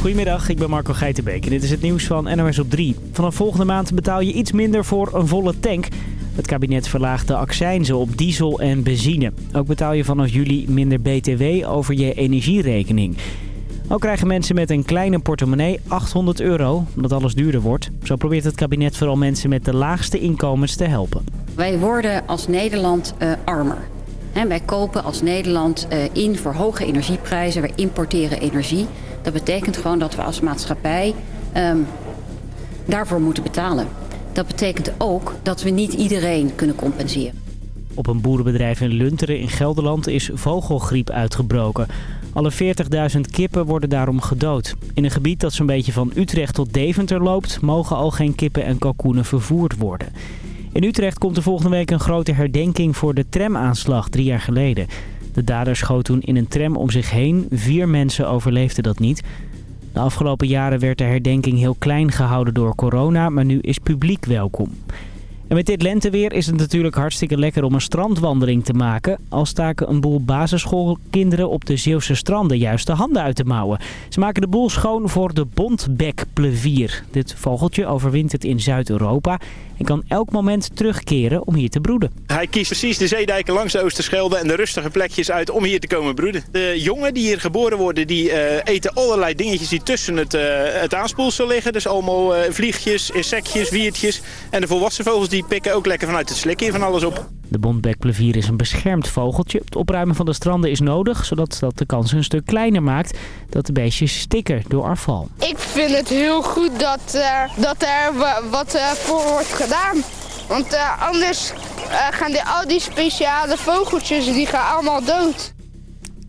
Goedemiddag, ik ben Marco Geitenbeek en dit is het nieuws van NOS op 3. Vanaf volgende maand betaal je iets minder voor een volle tank. Het kabinet verlaagt de accijnzen op diesel en benzine. Ook betaal je vanaf juli minder btw over je energierekening. Ook krijgen mensen met een kleine portemonnee 800 euro, omdat alles duurder wordt. Zo probeert het kabinet vooral mensen met de laagste inkomens te helpen. Wij worden als Nederland uh, armer. Wij kopen als Nederland uh, in voor hoge energieprijzen. Wij importeren energie. Dat betekent gewoon dat we als maatschappij um, daarvoor moeten betalen. Dat betekent ook dat we niet iedereen kunnen compenseren. Op een boerenbedrijf in Lunteren in Gelderland is vogelgriep uitgebroken. Alle 40.000 kippen worden daarom gedood. In een gebied dat zo'n beetje van Utrecht tot Deventer loopt... mogen al geen kippen en kalkoenen vervoerd worden. In Utrecht komt er volgende week een grote herdenking voor de tramaanslag drie jaar geleden. De dader schoot toen in een tram om zich heen. Vier mensen overleefden dat niet. De afgelopen jaren werd de herdenking heel klein gehouden door corona, maar nu is publiek welkom. En met dit lenteweer is het natuurlijk hartstikke lekker om een strandwandeling te maken. Al staken een boel basisschoolkinderen op de Zeeuwse stranden juist de handen uit te mouwen. Ze maken de boel schoon voor de bontbekplevier. Dit vogeltje overwint het in Zuid-Europa en kan elk moment terugkeren om hier te broeden. Hij kiest precies de zeedijken langs de Oosterschelde en de rustige plekjes uit om hier te komen broeden. De jongen die hier geboren worden, die uh, eten allerlei dingetjes die tussen het, uh, het aanspoelsel liggen. Dus allemaal uh, vliegjes, insectjes, wiertjes. En de volwassen vogels die pikken ook lekker vanuit het slikje van alles op. De bontbekplevier is een beschermd vogeltje. Het opruimen van de stranden is nodig, zodat dat de kans een stuk kleiner maakt dat de beestjes stikken door afval. Ik vind het heel goed dat, uh, dat er wat uh, voor wordt gedaan. Want uh, anders gaan die, al die speciale vogeltjes die gaan allemaal dood.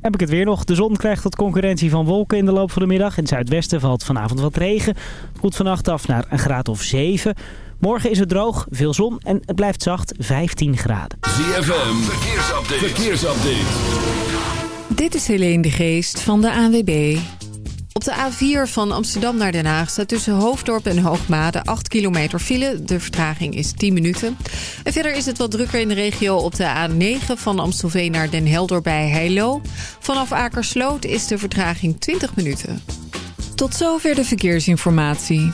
Heb ik het weer nog. De zon krijgt wat concurrentie van wolken in de loop van de middag. In het zuidwesten valt vanavond wat regen. Het koelt vannacht af naar een graad of 7. Morgen is het droog, veel zon en het blijft zacht 15 graden. ZFM, verkeersupdate. verkeersupdate. Dit is Helene de Geest van de ANWB. Op de A4 van Amsterdam naar Den Haag staat tussen Hoofddorp en Hoogmade 8 kilometer file. De vertraging is 10 minuten. En verder is het wat drukker in de regio op de A9 van Amstelveen naar Den Helder bij Heilo. Vanaf Akersloot is de vertraging 20 minuten. Tot zover de verkeersinformatie.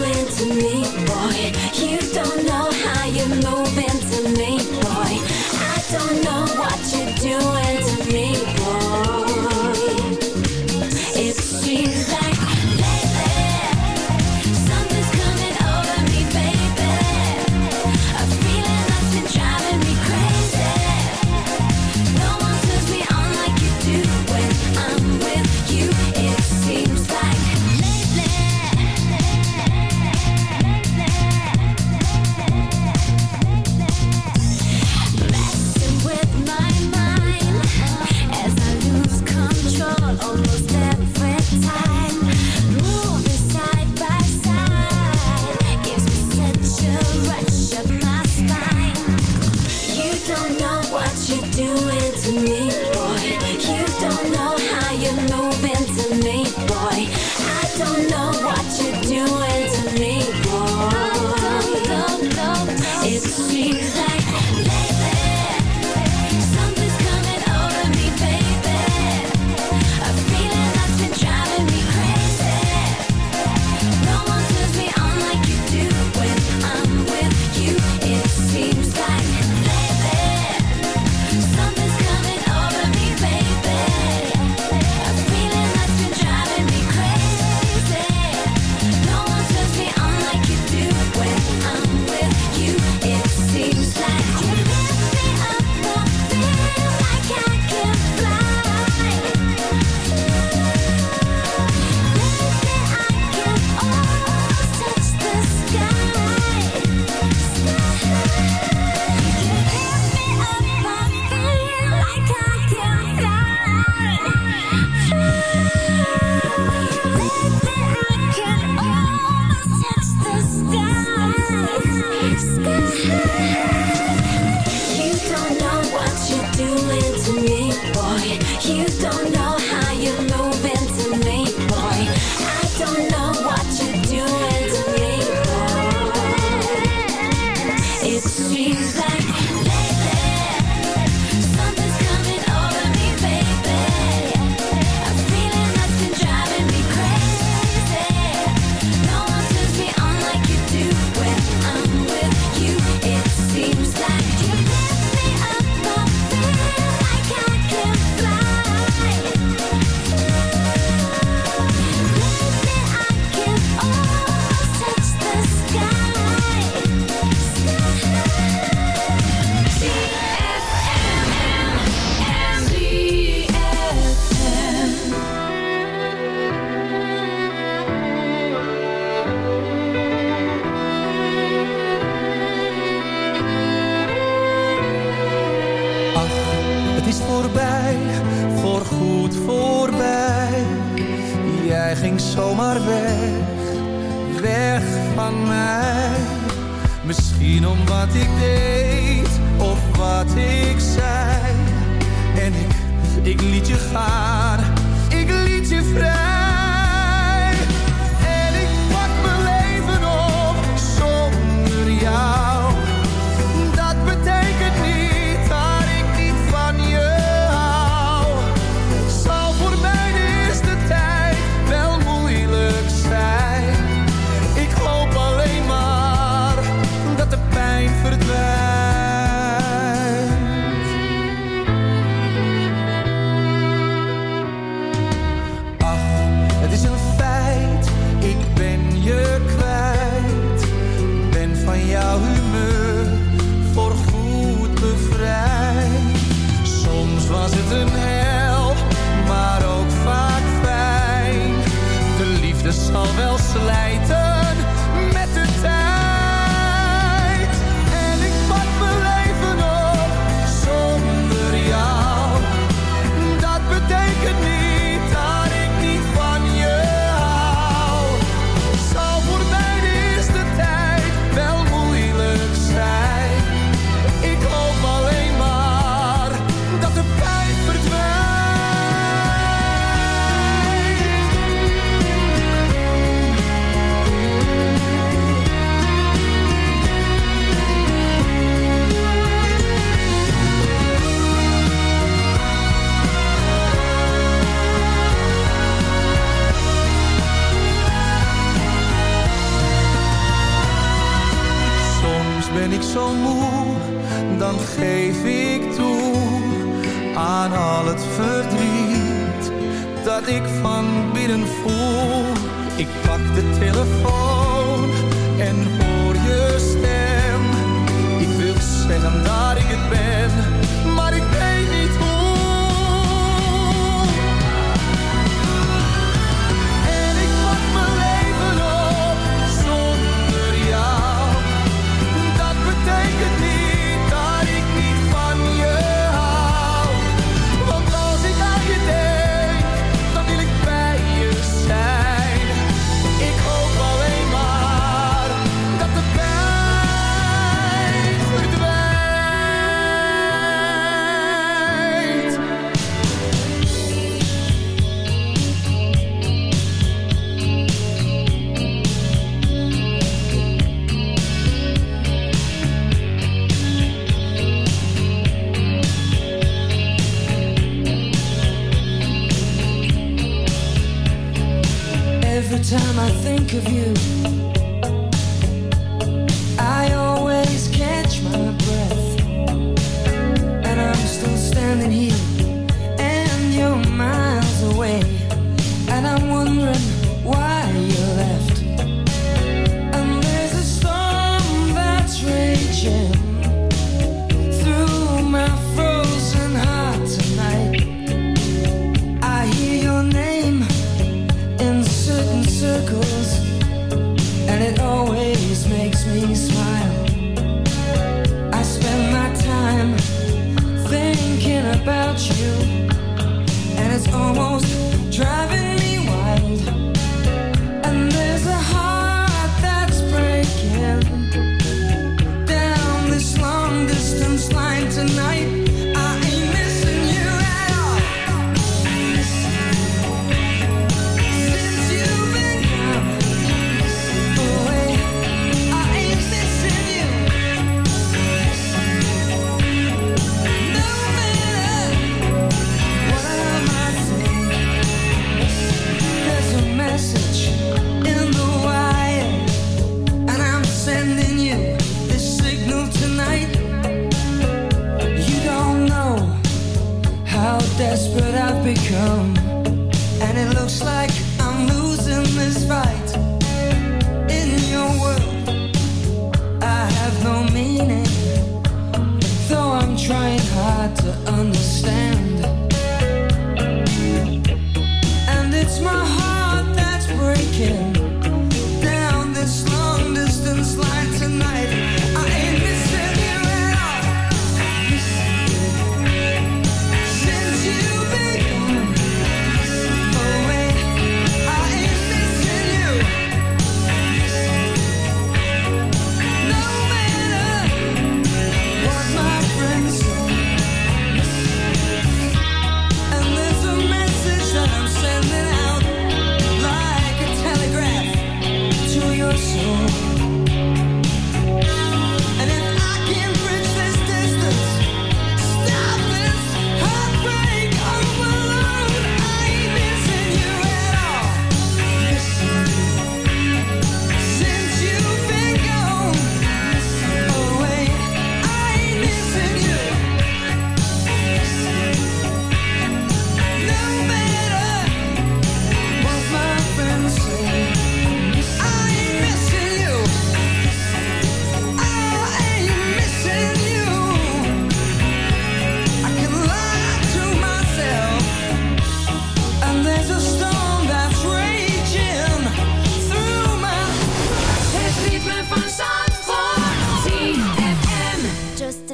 into me, boy. You don't know.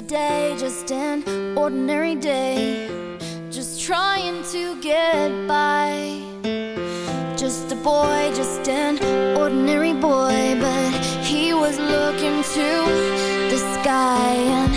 just an ordinary day. Just trying to get by. Just a boy, just an ordinary boy. But he was looking to the sky.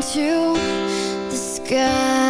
into the sky.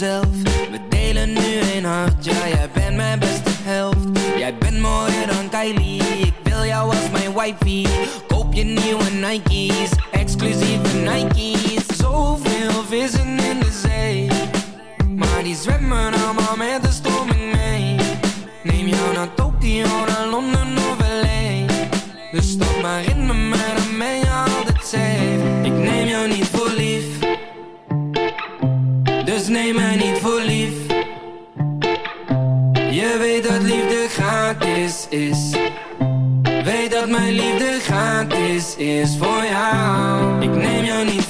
We delen nu een hart, ja jij bent mijn beste helft. Jij bent mooier dan Kylie Ik wil jou als mijn wifey. Koop je nieuwe Nike's Exclusieve Nike's. Zoveel vissen in de zee Maar die zwemmen allemaal met de je mij niet voor lief. Je weet dat liefde gratis is. Weet dat mijn liefde gratis is voor jou. Ik neem jou niet voor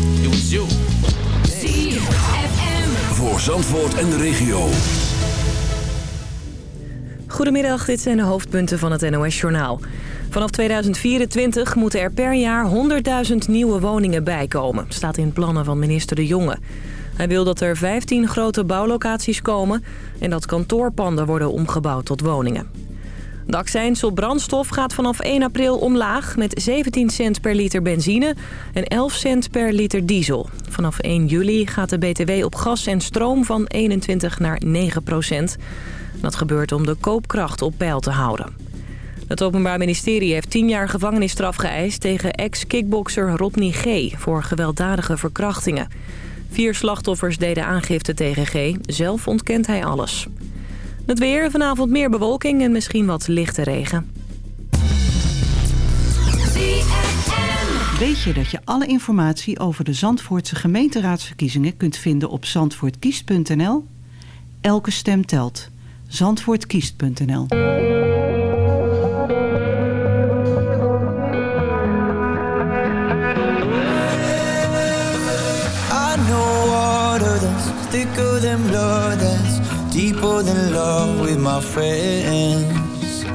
you. Voor Zandvoort en de regio. Goedemiddag, dit zijn de hoofdpunten van het NOS-journaal. Vanaf 2024 moeten er per jaar 100.000 nieuwe woningen bijkomen. staat in plannen van minister De Jonge. Hij wil dat er 15 grote bouwlocaties komen... en dat kantoorpanden worden omgebouwd tot woningen. De accijns brandstof gaat vanaf 1 april omlaag met 17 cent per liter benzine en 11 cent per liter diesel. Vanaf 1 juli gaat de BTW op gas en stroom van 21 naar 9 procent. Dat gebeurt om de koopkracht op peil te houden. Het Openbaar Ministerie heeft 10 jaar gevangenisstraf geëist tegen ex-kickbokser Rodney G. voor gewelddadige verkrachtingen. Vier slachtoffers deden aangifte tegen G. Zelf ontkent hij alles. Het weer, vanavond meer bewolking en misschien wat lichte regen. Weet je dat je alle informatie over de Zandvoortse gemeenteraadsverkiezingen kunt vinden op zandvoortkiest.nl? Elke stem telt. Zandvoortkiest.nl I know water that's thicker than blood that's deeper than love with my friends.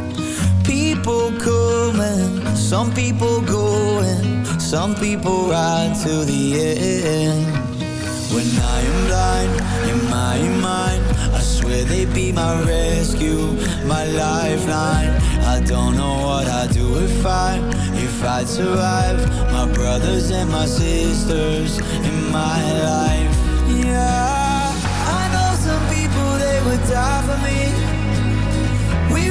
People coming, some people going, some people ride to the end. When I am blind in my mind, I swear they be my rescue, my lifeline. I don't know what I'd do if I, if I'd survive. My brothers and my sisters in my life. Yeah, for me. We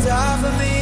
Die for me.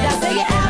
did I it out?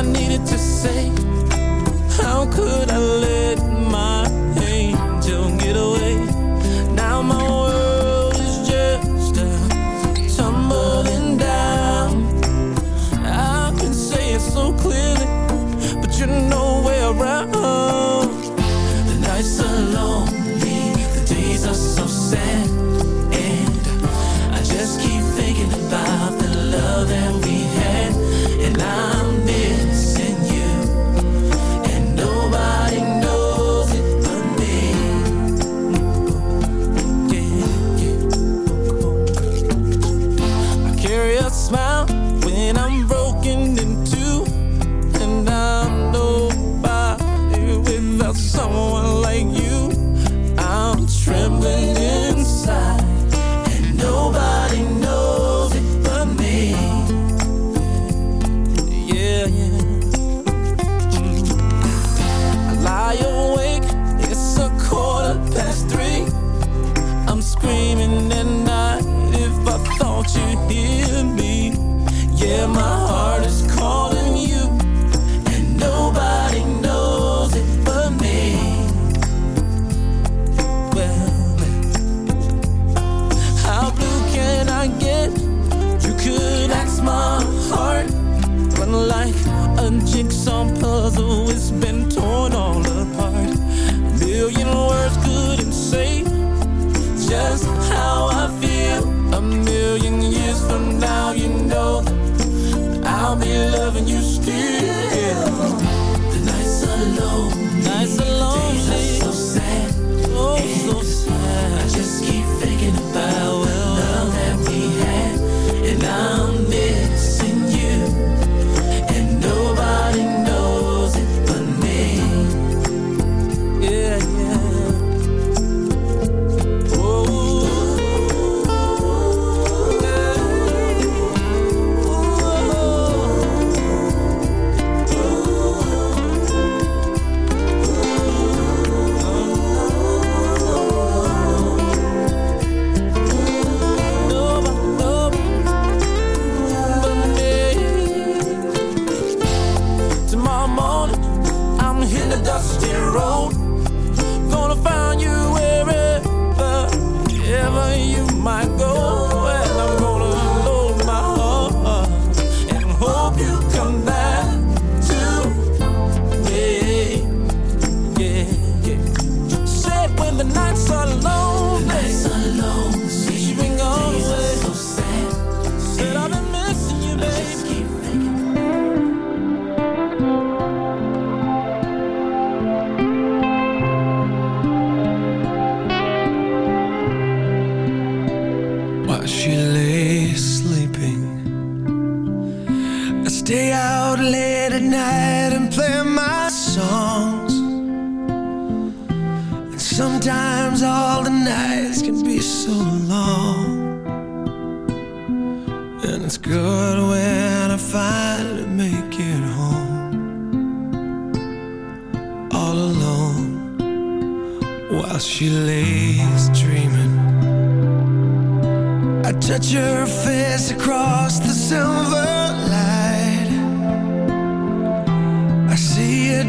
I needed to say.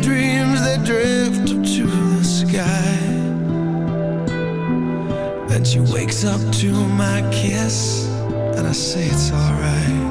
dreams that drift up to the sky. Then she wakes up to my kiss And I say it's alright.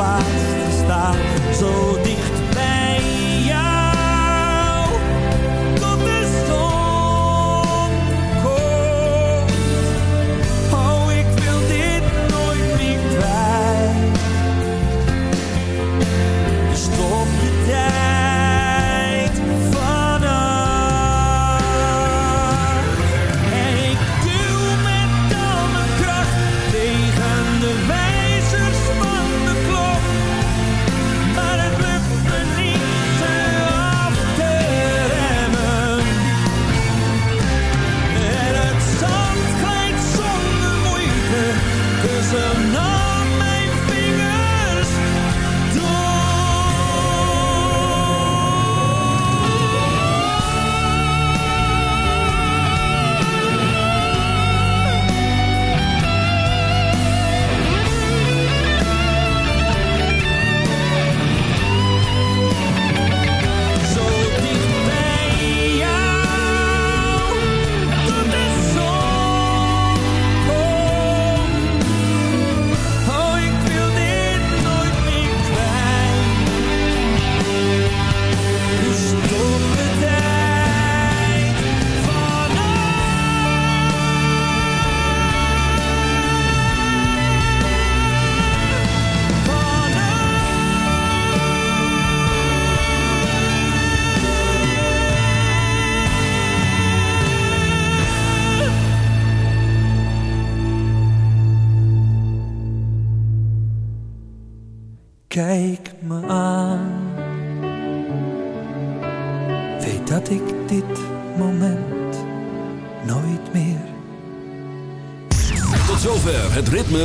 plaats te staan. Zo